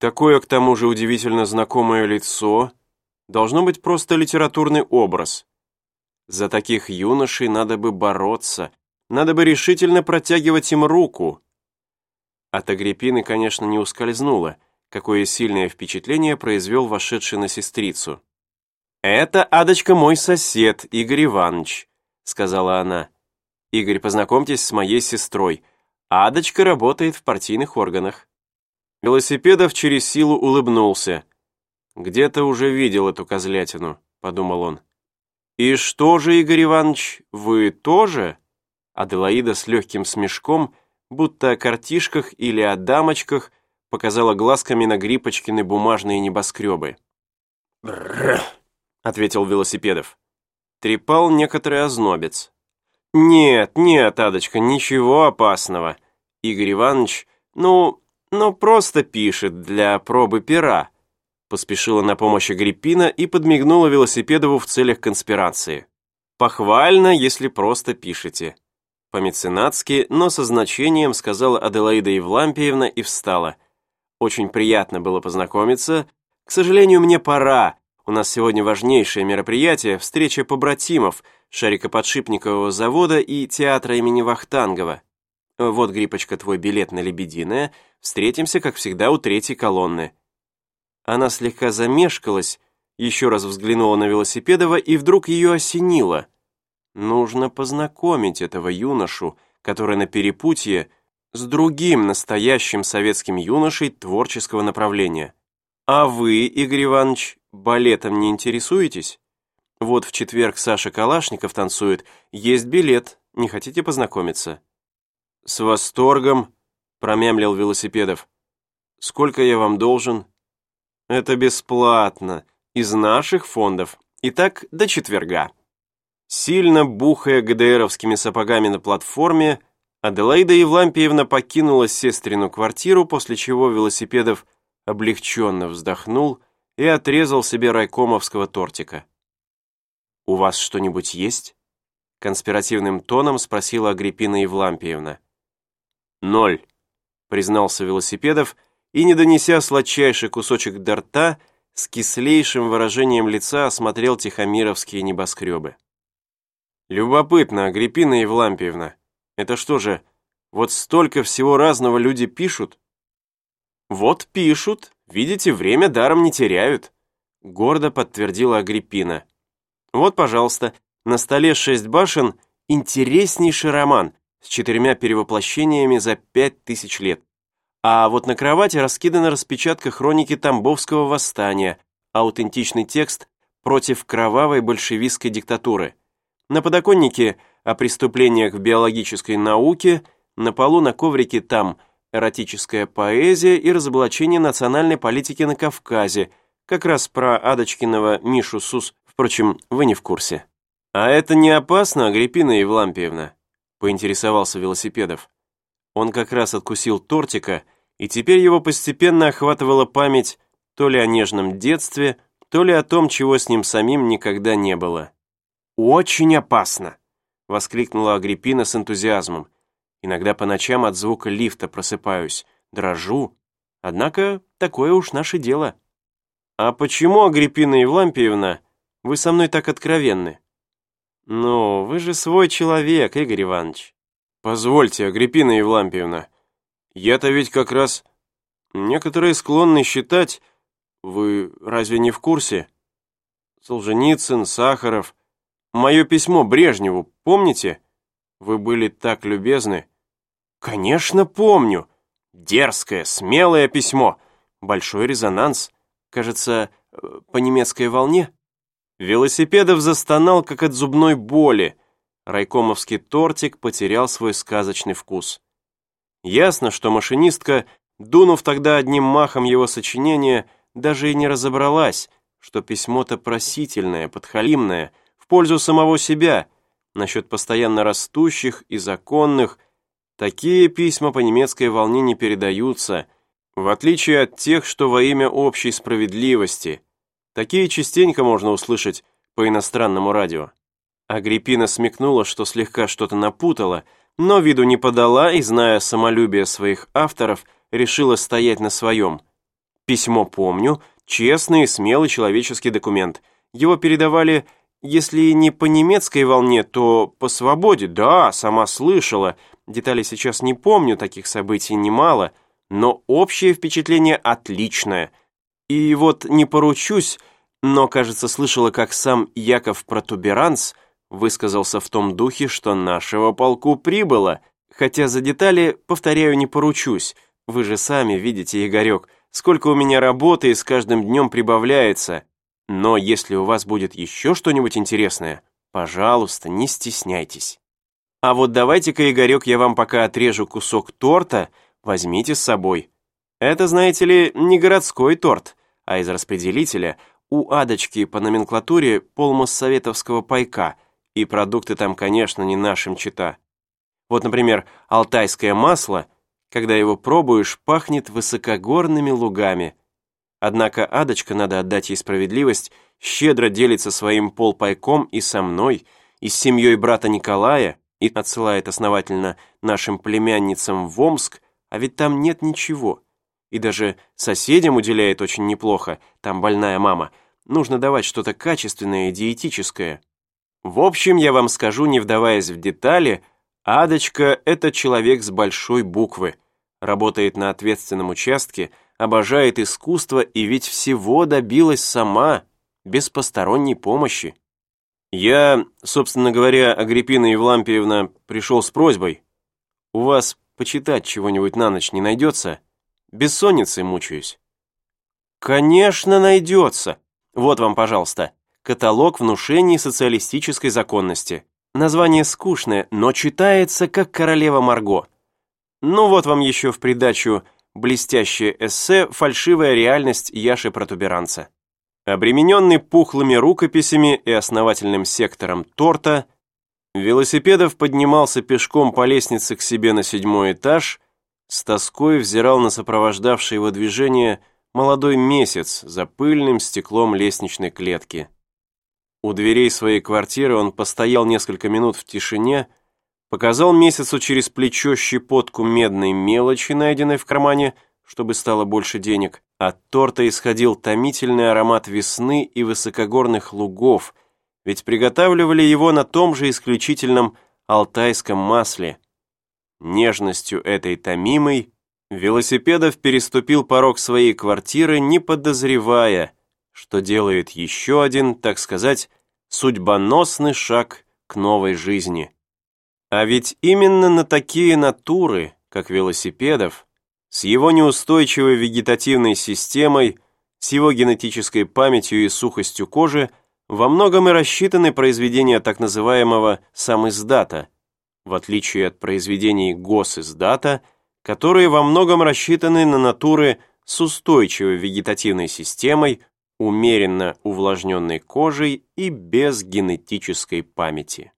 Такое, к тому же, удивительно знакомое лицо. Должно быть просто литературный образ. За таких юношей надо бы бороться, надо бы решительно протягивать им руку. От Агриппины, конечно, не ускользнуло, какое сильное впечатление произвел вошедший на сестрицу. «Это, Адочка, мой сосед, Игорь Иванович», — сказала она. «Игорь, познакомьтесь с моей сестрой. Адочка работает в партийных органах». Велосипедов через силу улыбнулся. «Где-то уже видел эту козлятину», — подумал он. «И что же, Игорь Иванович, вы тоже?» Аделаида с легким смешком, будто о картишках или о дамочках, показала глазками на Гриппочкины бумажные небоскребы. «Бррр», — ответил Велосипедов. Трепал некоторый ознобец. «Нет, нет, Адочка, ничего опасного. Игорь Иванович, ну, ну просто пишет для пробы пера». Поспешила на помощь Агриппина и подмигнула Велосипедову в целях конспирации. «Похвально, если просто пишете». По-меценатски, но со значением сказала Аделаида Евлампиевна и встала. «Очень приятно было познакомиться. К сожалению, мне пора. У нас сегодня важнейшее мероприятие – встреча побратимов Шарикоподшипникового завода и театра имени Вахтангова. Вот, Гриппочка, твой билет на Лебединое. Встретимся, как всегда, у третьей колонны». Она слегка замешкалась, еще раз взглянула на Велосипедова и вдруг ее осенило – Нужно познакомить этого юношу, который на перепутье с другим настоящим советским юношей творческого направления. А вы, Игорь Иванович, балетом не интересуетесь? Вот в четверг Саша Калашников танцует, есть билет, не хотите познакомиться? С восторгом, промямлил Велосипедов. Сколько я вам должен? Это бесплатно, из наших фондов. Итак, до четверга. Сильно бухая ГДРовскими сапогами на платформе, Аделаида Евлампиевна покинула сестрину квартиру, после чего Велосипедов облегченно вздохнул и отрезал себе райкомовского тортика. «У вас что-нибудь есть?» конспиративным тоном спросила Агриппина Евлампиевна. «Ноль», признался Велосипедов и, не донеся сладчайший кусочек до рта, с кислейшим выражением лица осмотрел тихомировские небоскребы. Любопытно, Агриппина Евлампиевна. Это что же, вот столько всего разного люди пишут? Вот пишут, видите, время даром не теряют, гордо подтвердила Агриппина. Вот, пожалуйста, на столе шесть башен интереснейший роман с четырьмя перевоплощениями за пять тысяч лет. А вот на кровати раскидана распечатка хроники Тамбовского восстания, аутентичный текст против кровавой большевистской диктатуры – на подоконнике о преступлениях в биологической науке, на полу на коврике там эротическая поэзия и разоблачение национальной политики на Кавказе, как раз про Адочкиного Мишу Сус, впрочем, вы не в курсе. «А это не опасно, Агриппина Евлампиевна?» Поинтересовался Велосипедов. Он как раз откусил тортика, и теперь его постепенно охватывала память то ли о нежном детстве, то ли о том, чего с ним самим никогда не было. «Очень опасно!» — воскликнула Агриппина с энтузиазмом. «Иногда по ночам от звука лифта просыпаюсь, дрожу. Однако такое уж наше дело». «А почему, Агриппина Евлампиевна, вы со мной так откровенны?» «Ну, вы же свой человек, Игорь Иванович». «Позвольте, Агриппина Евлампиевна, я-то ведь как раз...» «Некоторые склонны считать... Вы разве не в курсе?» Солженицын, Сахаров, Мое письмо Брежневу, помните? Вы были так любезны. Конечно, помню. Дерзкое, смелое письмо. Большой резонанс. Кажется, э, по немецкой волне. Велосипедов застонал, как от зубной боли. Райкомовский тортик потерял свой сказочный вкус. Ясно, что машинистка, дунув тогда одним махом его сочинения, даже и не разобралась, что письмо-то просительное, подхалимное, пользу самого себя, насчет постоянно растущих и законных, такие письма по немецкой волне не передаются, в отличие от тех, что во имя общей справедливости. Такие частенько можно услышать по иностранному радио. Агриппина смекнула, что слегка что-то напутала, но виду не подала и, зная самолюбие своих авторов, решила стоять на своем. Письмо помню, честный и смелый человеческий документ. Его передавали, если не по немецкой волне, то по свободе. Да, сама слышала. Деталей сейчас не помню, таких событий немало, но общее впечатление отличное. И вот не поручусь, но, кажется, слышала, как сам Яков Протуберанц высказался в том духе, что нашего полку прибыло, хотя за детали, повторяю, не поручусь. Вы же сами видите, Игорек, сколько у меня работы и с каждым днем прибавляется. Но если у вас будет еще что-нибудь интересное, пожалуйста, не стесняйтесь. А вот давайте-ка, Игорек, я вам пока отрежу кусок торта, возьмите с собой. Это, знаете ли, не городской торт, а из распределителя у Адочки по номенклатуре полмоссоветовского пайка, и продукты там, конечно, не нашим чита. Вот, например, алтайское масло, когда его пробуешь, пахнет высокогорными лугами. Однако Адочка, надо отдать ей справедливость, щедро делится своим полпайком и со мной, и с семьей брата Николая, и отсылает основательно нашим племянницам в Омск, а ведь там нет ничего. И даже соседям уделяет очень неплохо, там больная мама. Нужно давать что-то качественное и диетическое. В общем, я вам скажу, не вдаваясь в детали, Адочка — это человек с большой буквы. Работает на ответственном участке, обожает искусство и ведь всего добилась сама, без посторонней помощи. Я, собственно говоря, Агриппина Евлампиевна, пришел с просьбой. У вас почитать чего-нибудь на ночь не найдется? Бессонницей мучаюсь. Конечно, найдется. Вот вам, пожалуйста, каталог внушений социалистической законности. Название скучное, но читается как королева Марго. Ну вот вам еще в придачу блестящее эссе «Фальшивая реальность Яши Протуберанца». Обремененный пухлыми рукописями и основательным сектором торта, Велосипедов поднимался пешком по лестнице к себе на седьмой этаж, с тоской взирал на сопровождавшее его движение молодой месяц за пыльным стеклом лестничной клетки. У дверей своей квартиры он постоял несколько минут в тишине, показал месяцу через плечо щепотку медной мелочи, найденной в кармане, чтобы стало больше денег. От торта исходил томительный аромат весны и высокогорных лугов, ведь приготавливали его на том же исключительном алтайском масле. Нежностью этой томимой Велосипедов переступил порог своей квартиры, не подозревая, что делает еще один, так сказать, судьбоносный шаг к новой жизни. А ведь именно на такие натуры, как велосипедов, с его неустойчивой вегетативной системой, с его генетической памятью и сухостью кожи во многом и рассчитаны произведения так называемого самиздата, в отличие от произведений госиздата, которые во многом рассчитаны на натуры с устойчивой вегетативной системой, умеренно увлажненной кожей и без генетической памяти.